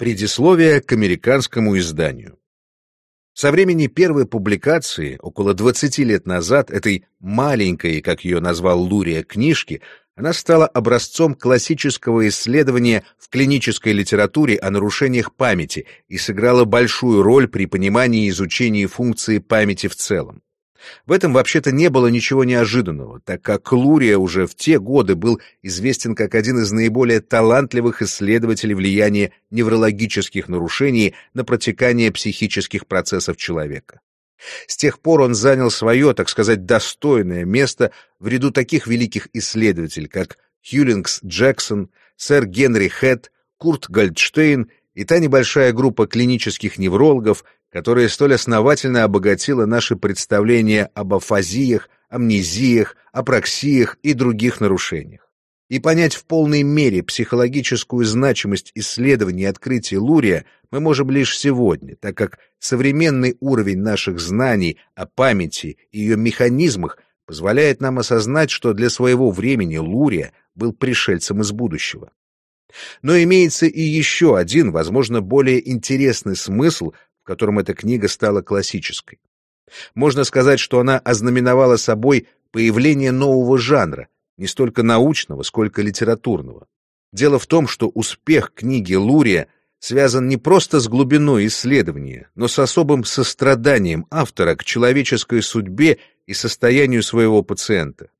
Предисловие к американскому изданию. Со времени первой публикации, около 20 лет назад, этой маленькой, как ее назвал Лурия, книжки, она стала образцом классического исследования в клинической литературе о нарушениях памяти и сыграла большую роль при понимании и изучении функции памяти в целом. В этом вообще-то не было ничего неожиданного, так как Лурия уже в те годы был известен как один из наиболее талантливых исследователей влияния неврологических нарушений на протекание психических процессов человека. С тех пор он занял свое, так сказать, достойное место в ряду таких великих исследователей, как Хьюлингс Джексон, сэр Генри Хэт, Курт Гольдштейн и та небольшая группа клинических неврологов, которая столь основательно обогатила наши представления об афазиях, амнезиях, апраксиях и других нарушениях. И понять в полной мере психологическую значимость исследований и открытий Лурия мы можем лишь сегодня, так как современный уровень наших знаний о памяти и ее механизмах позволяет нам осознать, что для своего времени Лурия был пришельцем из будущего. Но имеется и еще один, возможно, более интересный смысл в котором эта книга стала классической. Можно сказать, что она ознаменовала собой появление нового жанра, не столько научного, сколько литературного. Дело в том, что успех книги Лурия связан не просто с глубиной исследования, но с особым состраданием автора к человеческой судьбе и состоянию своего пациента.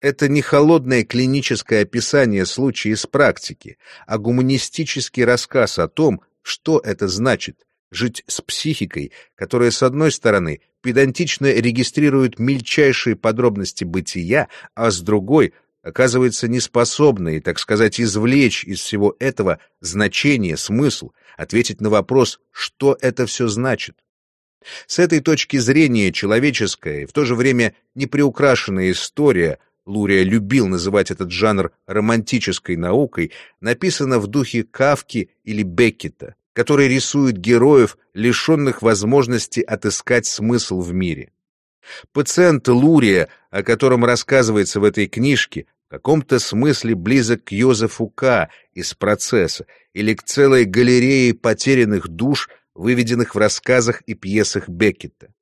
Это не холодное клиническое описание случая из практики, а гуманистический рассказ о том, что это значит жить с психикой, которая, с одной стороны, педантично регистрирует мельчайшие подробности бытия, а с другой оказывается неспособной, так сказать, извлечь из всего этого значение, смысл, ответить на вопрос, что это все значит. С этой точки зрения человеческая и в то же время неприукрашенная история, Лурия любил называть этот жанр романтической наукой, написана в духе Кавки или Беккета который рисует героев, лишенных возможности отыскать смысл в мире. Пациент Лурия, о котором рассказывается в этой книжке, в каком-то смысле близок к Йозефу К. из процесса или к целой галерее потерянных душ, выведенных в рассказах и пьесах Беккета.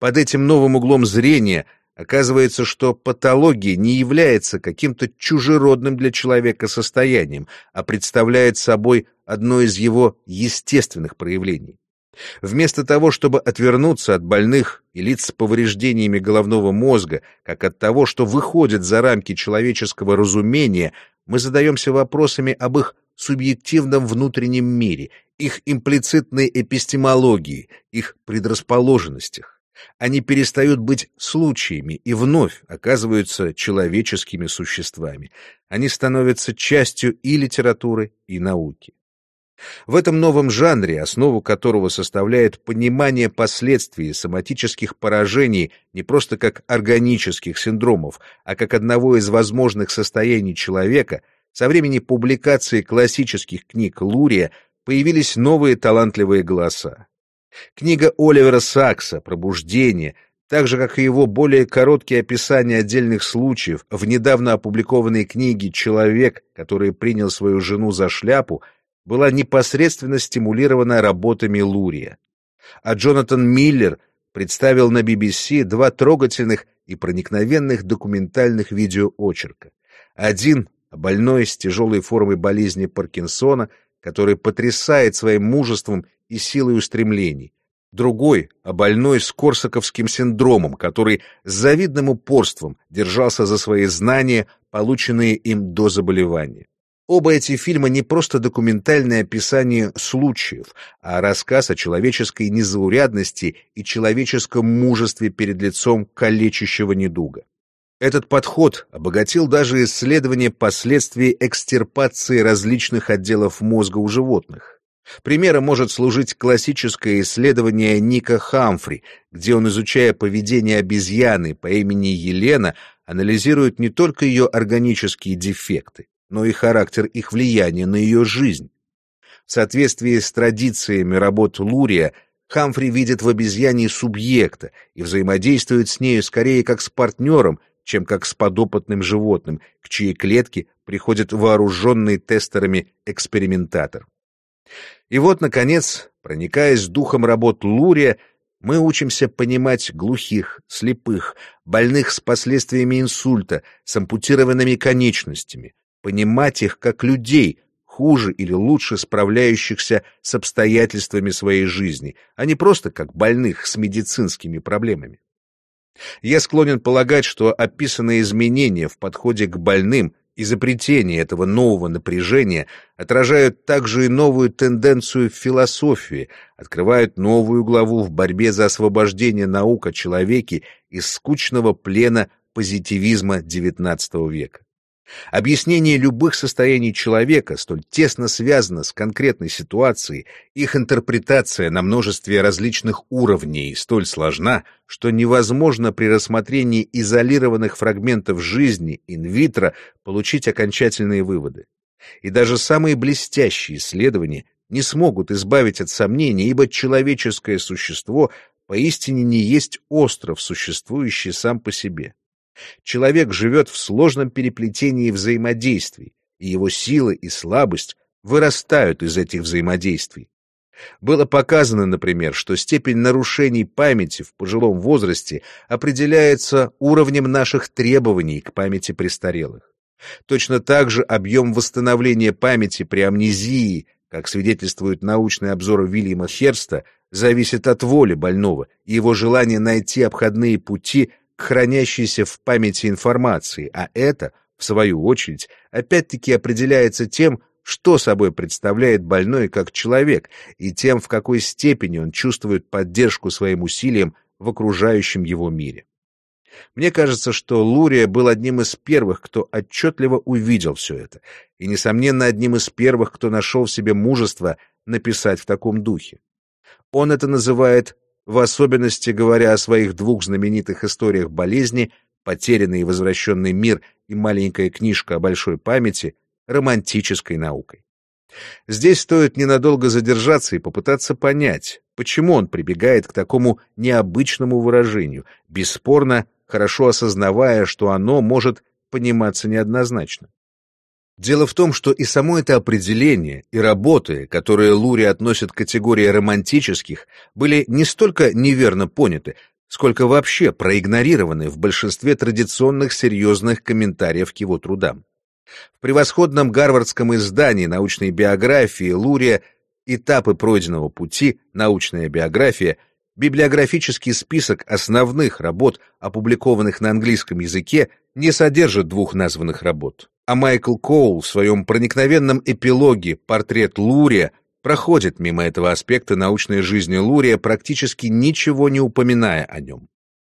Под этим новым углом зрения Оказывается, что патология не является каким-то чужеродным для человека состоянием, а представляет собой одно из его естественных проявлений. Вместо того, чтобы отвернуться от больных и лиц с повреждениями головного мозга, как от того, что выходит за рамки человеческого разумения, мы задаемся вопросами об их субъективном внутреннем мире, их имплицитной эпистемологии, их предрасположенностях. Они перестают быть случаями и вновь оказываются человеческими существами. Они становятся частью и литературы, и науки. В этом новом жанре, основу которого составляет понимание последствий соматических поражений не просто как органических синдромов, а как одного из возможных состояний человека, со времени публикации классических книг Лурия появились новые талантливые голоса. Книга Оливера Сакса «Пробуждение», так же, как и его более короткие описания отдельных случаев в недавно опубликованной книге «Человек, который принял свою жену за шляпу», была непосредственно стимулирована работами Лурия. А Джонатан Миллер представил на BBC два трогательных и проникновенных документальных видеоочерка. Один — больной с тяжелой формой болезни Паркинсона — который потрясает своим мужеством и силой устремлений. Другой, а больной с корсаковским синдромом, который с завидным упорством держался за свои знания, полученные им до заболевания. Оба эти фильма не просто документальное описание случаев, а рассказ о человеческой незаурядности и человеческом мужестве перед лицом калечащего недуга. Этот подход обогатил даже исследование последствий экстирпации различных отделов мозга у животных. Примером может служить классическое исследование Ника Хамфри, где он, изучая поведение обезьяны по имени Елена, анализирует не только ее органические дефекты, но и характер их влияния на ее жизнь. В соответствии с традициями работ Лурия, Хамфри видит в обезьяне субъекта и взаимодействует с нею скорее как с партнером, чем как с подопытным животным, к чьей клетке приходит вооруженный тестерами экспериментатор. И вот, наконец, проникаясь духом работ Лурия, мы учимся понимать глухих, слепых, больных с последствиями инсульта, с ампутированными конечностями, понимать их как людей, хуже или лучше справляющихся с обстоятельствами своей жизни, а не просто как больных с медицинскими проблемами. Я склонен полагать, что описанные изменения в подходе к больным Изобретение этого нового напряжения отражают также и новую тенденцию в философии, открывают новую главу в борьбе за освобождение наук о из скучного плена позитивизма XIX века. Объяснение любых состояний человека столь тесно связано с конкретной ситуацией, их интерпретация на множестве различных уровней столь сложна, что невозможно при рассмотрении изолированных фрагментов жизни инвитро получить окончательные выводы. И даже самые блестящие исследования не смогут избавить от сомнений, ибо человеческое существо поистине не есть остров, существующий сам по себе. Человек живет в сложном переплетении взаимодействий, и его силы и слабость вырастают из этих взаимодействий. Было показано, например, что степень нарушений памяти в пожилом возрасте определяется уровнем наших требований к памяти престарелых. Точно так же объем восстановления памяти при амнезии, как свидетельствует научный обзор Вильяма Херста, зависит от воли больного и его желания найти обходные пути хранящейся в памяти информации, а это, в свою очередь, опять-таки определяется тем, что собой представляет больной как человек и тем, в какой степени он чувствует поддержку своим усилиям в окружающем его мире. Мне кажется, что Лурия был одним из первых, кто отчетливо увидел все это, и, несомненно, одним из первых, кто нашел в себе мужество написать в таком духе. Он это называет в особенности говоря о своих двух знаменитых историях болезни «Потерянный и возвращенный мир» и маленькая книжка о большой памяти, романтической наукой. Здесь стоит ненадолго задержаться и попытаться понять, почему он прибегает к такому необычному выражению, бесспорно хорошо осознавая, что оно может пониматься неоднозначно. Дело в том, что и само это определение, и работы, которые Лури относит к категории романтических, были не столько неверно поняты, сколько вообще проигнорированы в большинстве традиционных серьезных комментариев к его трудам. В превосходном гарвардском издании научной биографии Лурия «Этапы пройденного пути. Научная биография» библиографический список основных работ, опубликованных на английском языке, не содержит двух названных работ а Майкл Коул в своем проникновенном эпилоге «Портрет Лурия» проходит мимо этого аспекта научной жизни Лурия, практически ничего не упоминая о нем.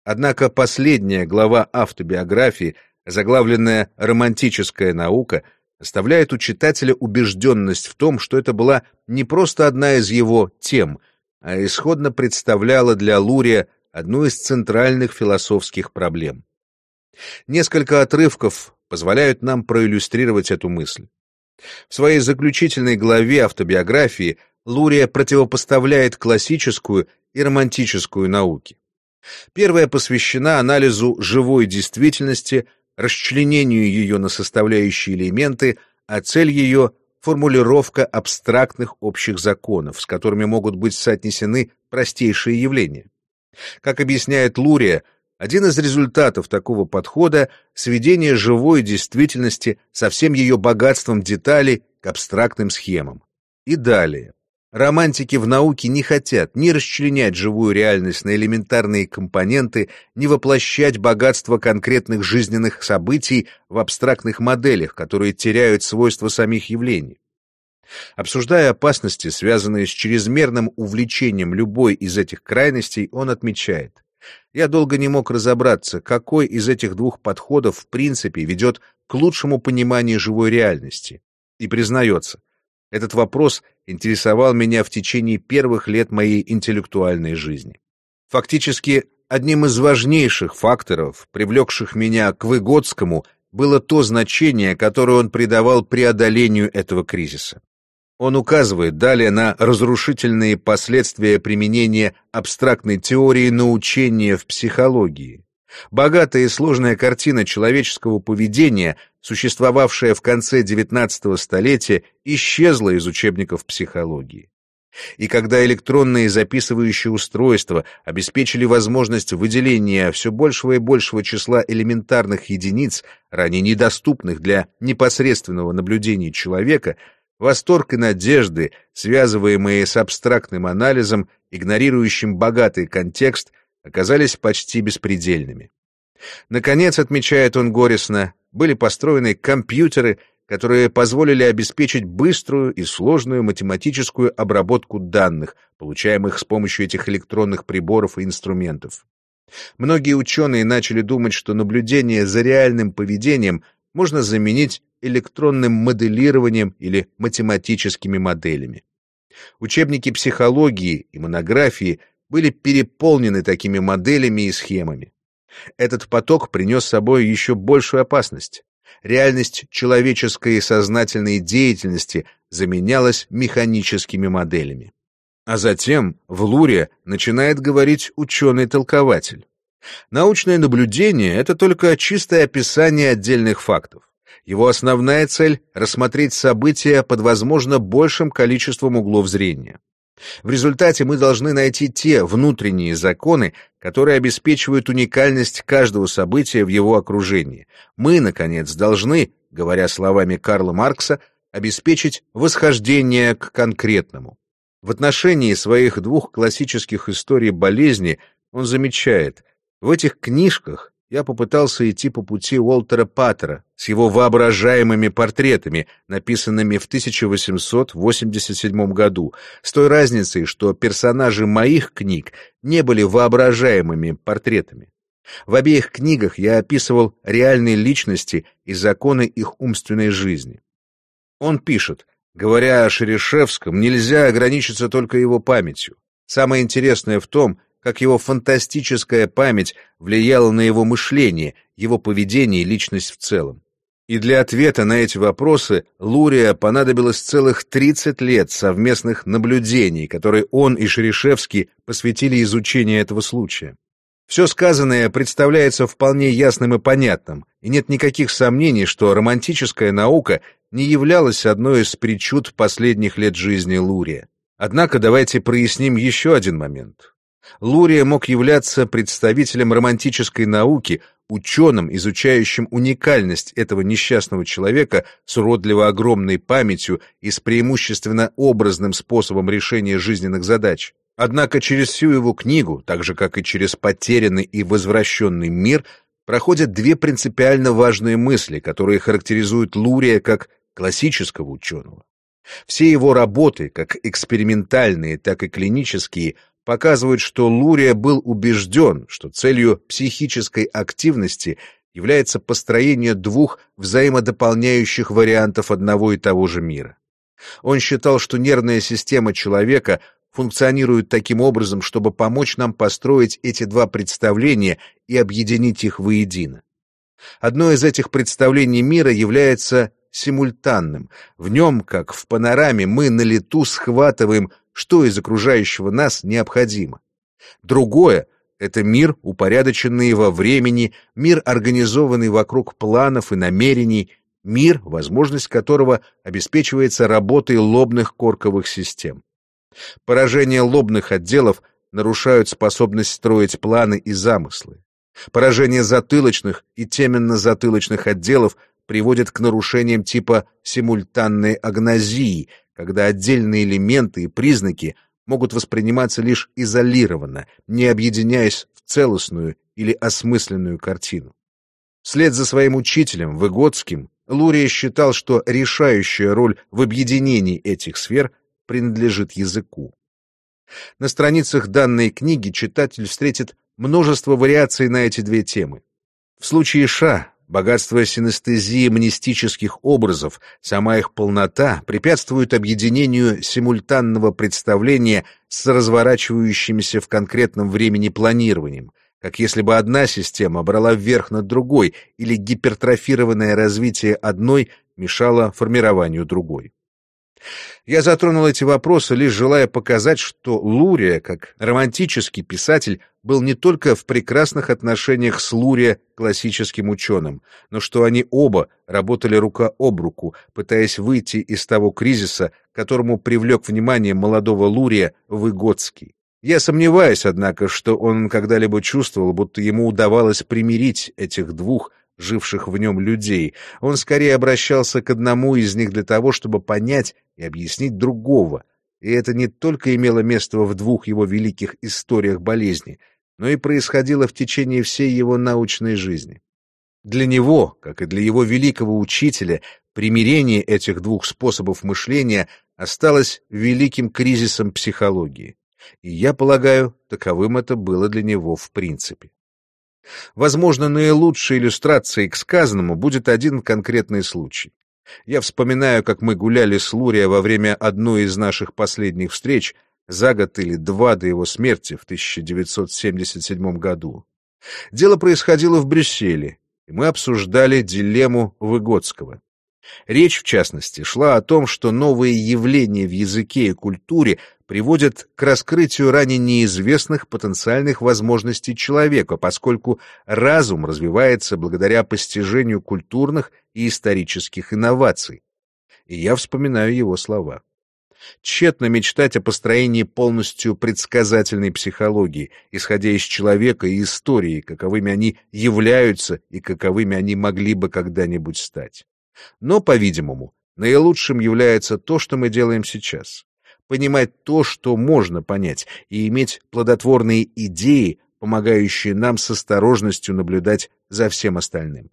Однако последняя глава автобиографии, заглавленная «Романтическая наука», оставляет у читателя убежденность в том, что это была не просто одна из его тем, а исходно представляла для Лурия одну из центральных философских проблем. Несколько отрывков позволяют нам проиллюстрировать эту мысль. В своей заключительной главе автобиографии Лурия противопоставляет классическую и романтическую науки. Первая посвящена анализу живой действительности, расчленению ее на составляющие элементы, а цель ее — формулировка абстрактных общих законов, с которыми могут быть соотнесены простейшие явления. Как объясняет Лурия, один из результатов такого подхода — сведение живой действительности со всем ее богатством деталей к абстрактным схемам. И далее. Романтики в науке не хотят ни расчленять живую реальность на элементарные компоненты, ни воплощать богатство конкретных жизненных событий в абстрактных моделях, которые теряют свойства самих явлений. Обсуждая опасности, связанные с чрезмерным увлечением любой из этих крайностей, он отмечает, я долго не мог разобраться, какой из этих двух подходов в принципе ведет к лучшему пониманию живой реальности. И признается, этот вопрос интересовал меня в течение первых лет моей интеллектуальной жизни. Фактически, одним из важнейших факторов, привлекших меня к Выгодскому, было то значение, которое он придавал преодолению этого кризиса. Он указывает далее на разрушительные последствия применения абстрактной теории научения в психологии. Богатая и сложная картина человеческого поведения, существовавшая в конце XIX столетия, исчезла из учебников психологии. И когда электронные записывающие устройства обеспечили возможность выделения все большего и большего числа элементарных единиц, ранее недоступных для непосредственного наблюдения человека, восторг и надежды, связываемые с абстрактным анализом, игнорирующим богатый контекст, оказались почти беспредельными. Наконец, отмечает он горестно, были построены компьютеры — которые позволили обеспечить быструю и сложную математическую обработку данных, получаемых с помощью этих электронных приборов и инструментов. Многие ученые начали думать, что наблюдение за реальным поведением можно заменить электронным моделированием или математическими моделями. Учебники психологии и монографии были переполнены такими моделями и схемами. Этот поток принес с собой еще большую опасность реальность человеческой сознательной деятельности заменялась механическими моделями. А затем в Луре начинает говорить ученый-толкователь. Научное наблюдение — это только чистое описание отдельных фактов. Его основная цель — рассмотреть события под, возможно, большим количеством углов зрения. В результате мы должны найти те внутренние законы, которые обеспечивают уникальность каждого события в его окружении. Мы, наконец, должны, говоря словами Карла Маркса, обеспечить восхождение к конкретному. В отношении своих двух классических историй болезни он замечает, в этих книжках я попытался идти по пути Уолтера Паттера с его воображаемыми портретами, написанными в 1887 году, с той разницей, что персонажи моих книг не были воображаемыми портретами. В обеих книгах я описывал реальные личности и законы их умственной жизни. Он пишет, говоря о Шерешевском, нельзя ограничиться только его памятью. Самое интересное в том, как его фантастическая память влияла на его мышление, его поведение и личность в целом. И для ответа на эти вопросы Лурия понадобилось целых 30 лет совместных наблюдений, которые он и Шерешевский посвятили изучению этого случая. Все сказанное представляется вполне ясным и понятным, и нет никаких сомнений, что романтическая наука не являлась одной из причуд последних лет жизни Лурия. Однако давайте проясним еще один момент. Лурия мог являться представителем романтической науки, ученым, изучающим уникальность этого несчастного человека с уродливо огромной памятью и с преимущественно образным способом решения жизненных задач. Однако через всю его книгу, так же как и через потерянный и возвращенный мир, проходят две принципиально важные мысли, которые характеризуют Лурия как классического ученого. Все его работы, как экспериментальные, так и клинические, показывают, что Лурия был убежден, что целью психической активности является построение двух взаимодополняющих вариантов одного и того же мира. Он считал, что нервная система человека функционирует таким образом, чтобы помочь нам построить эти два представления и объединить их воедино. Одно из этих представлений мира является симультанным. В нем, как в панораме, мы на лету схватываем что из окружающего нас необходимо. Другое — это мир, упорядоченный во времени, мир, организованный вокруг планов и намерений, мир, возможность которого обеспечивается работой лобных корковых систем. Поражение лобных отделов нарушают способность строить планы и замыслы. Поражение затылочных и теменно-затылочных отделов приводит к нарушениям типа симультанной агнозии, когда отдельные элементы и признаки могут восприниматься лишь изолированно, не объединяясь в целостную или осмысленную картину. Вслед за своим учителем, Выгодским, Лурия считал, что решающая роль в объединении этих сфер принадлежит языку. На страницах данной книги читатель встретит множество вариаций на эти две темы. В случае Ша Богатство синестезии мнистических образов, сама их полнота препятствуют объединению симультанного представления с разворачивающимся в конкретном времени планированием, как если бы одна система брала вверх над другой или гипертрофированное развитие одной мешало формированию другой. Я затронул эти вопросы, лишь желая показать, что Лурия, как романтический писатель, был не только в прекрасных отношениях с Лурия, классическим ученым, но что они оба работали рука об руку, пытаясь выйти из того кризиса, которому привлек внимание молодого Лурия Выгодский. Я сомневаюсь, однако, что он когда-либо чувствовал, будто ему удавалось примирить этих двух живших в нем людей. Он скорее обращался к одному из них для того, чтобы понять и объяснить другого. И это не только имело место в двух его великих историях болезни, но и происходило в течение всей его научной жизни. Для него, как и для его великого учителя, примирение этих двух способов мышления осталось великим кризисом психологии. И я полагаю, таковым это было для него в принципе. Возможно, наилучшей иллюстрацией к сказанному будет один конкретный случай. Я вспоминаю, как мы гуляли с Лурия во время одной из наших последних встреч за год или два до его смерти в 1977 году. Дело происходило в Брюсселе, и мы обсуждали дилемму Выгодского. Речь, в частности, шла о том, что новые явления в языке и культуре приводят к раскрытию ранее неизвестных потенциальных возможностей человека, поскольку разум развивается благодаря постижению культурных и исторических инноваций. И я вспоминаю его слова. Тщетно мечтать о построении полностью предсказательной психологии, исходя из человека и истории, каковыми они являются и каковыми они могли бы когда-нибудь стать. Но, по-видимому, наилучшим является то, что мы делаем сейчас. Понимать то, что можно понять, и иметь плодотворные идеи, помогающие нам с осторожностью наблюдать за всем остальным.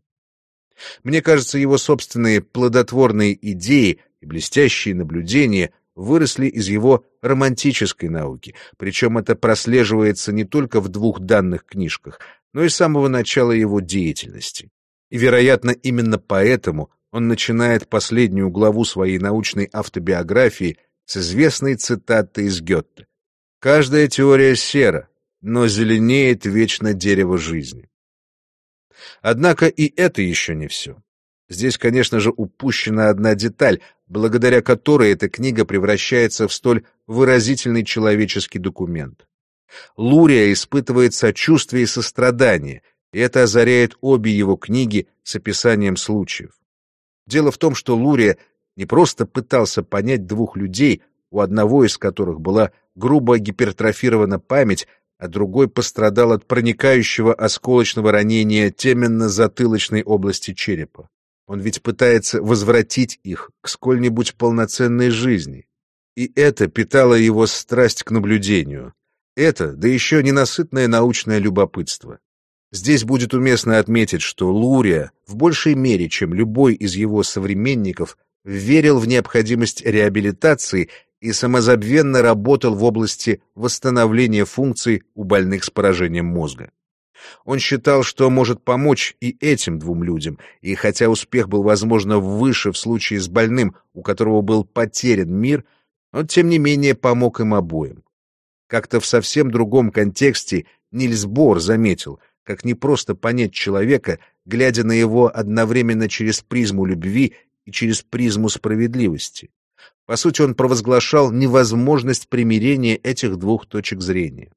Мне кажется, его собственные плодотворные идеи и блестящие наблюдения выросли из его романтической науки, причем это прослеживается не только в двух данных книжках, но и с самого начала его деятельности. И, вероятно, именно поэтому он начинает последнюю главу своей научной автобиографии с известной цитаты из Гетте. «Каждая теория сера, но зеленеет вечно дерево жизни». Однако и это еще не все. Здесь, конечно же, упущена одна деталь, благодаря которой эта книга превращается в столь выразительный человеческий документ. Лурия испытывает сочувствие и сострадание, и это озаряет обе его книги с описанием случаев. Дело в том, что Лурия не просто пытался понять двух людей, у одного из которых была грубо гипертрофирована память, а другой пострадал от проникающего осколочного ранения теменно-затылочной области черепа. Он ведь пытается возвратить их к сколь-нибудь полноценной жизни. И это питало его страсть к наблюдению. Это, да еще ненасытное научное любопытство. Здесь будет уместно отметить, что Лурия в большей мере, чем любой из его современников, верил в необходимость реабилитации и самозабвенно работал в области восстановления функций у больных с поражением мозга. Он считал, что может помочь и этим двум людям, и хотя успех был, возможно, выше в случае с больным, у которого был потерян мир, он, тем не менее, помог им обоим. Как-то в совсем другом контексте Нильс Бор заметил — как не просто понять человека, глядя на его одновременно через призму любви и через призму справедливости. По сути, он провозглашал невозможность примирения этих двух точек зрения.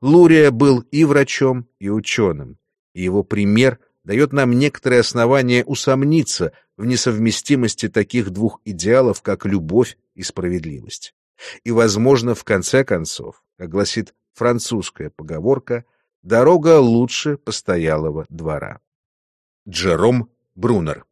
Лурия был и врачом, и ученым, и его пример дает нам некоторые основания усомниться в несовместимости таких двух идеалов, как любовь и справедливость. И, возможно, в конце концов, как гласит французская поговорка, Дорога лучше постоялого двора. Джером Брунер